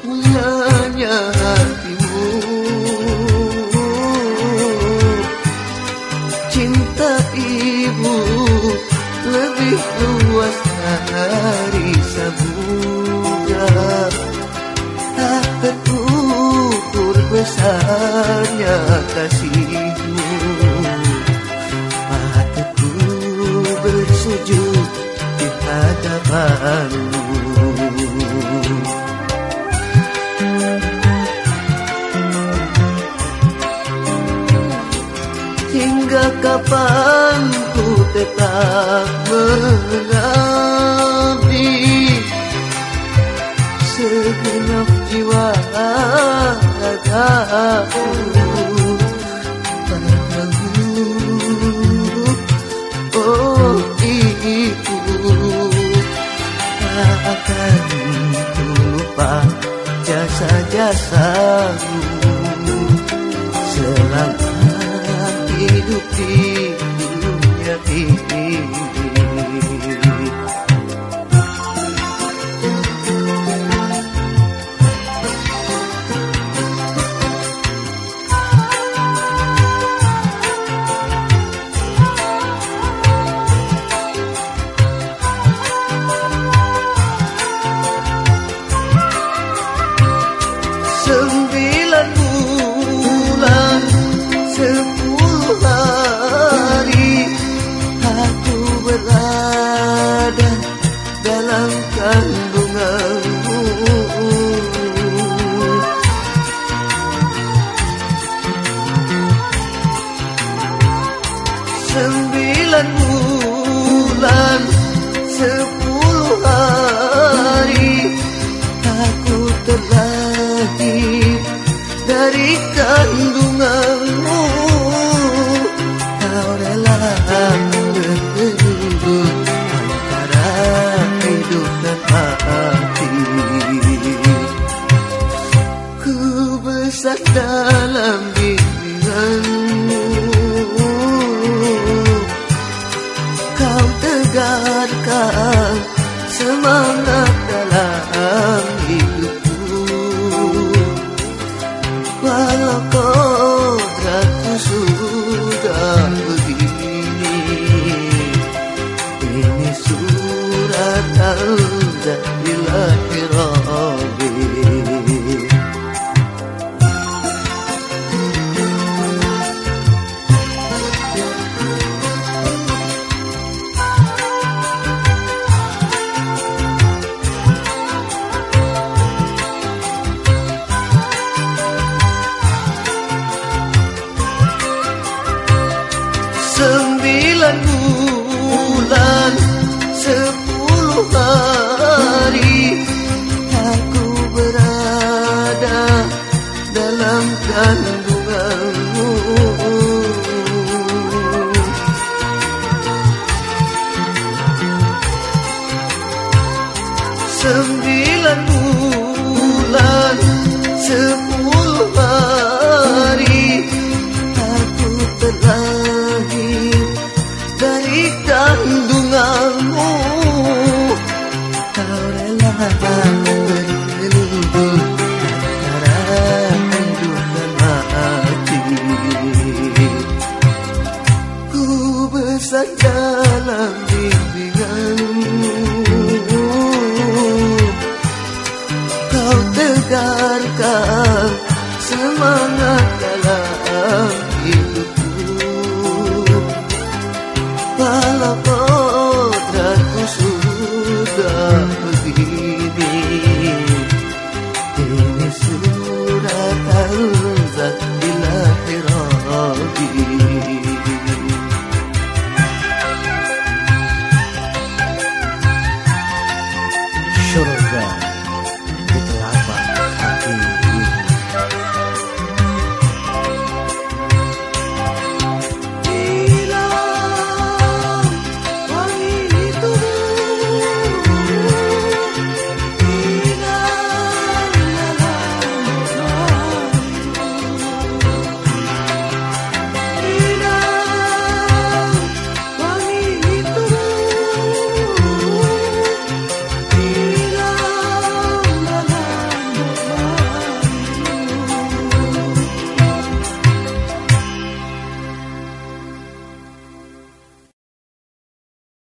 punyanya hatimu. Cinta ibu lebih luas dari samudra Tak terukur besarnya kasihmu. Mataku bersujud di hadapanmu. Hingga kapan ku tetap mengabdi Segenap jiwa ragaku Oh ibu Tak akan ku lupa jasa-jasamu. Selalu hidupku dunia ini love. dalam bimbinganmu Kau tegarkan semangat dalam hidupku. Walau kodratku sudah begini Ini surat al-ilahi dalam kandunganmu Sembilan bulan Sepuluh hari Aku terlahir Dari kandunganmu Ku besar dalam bimbinganmu. Kau tegarkan semua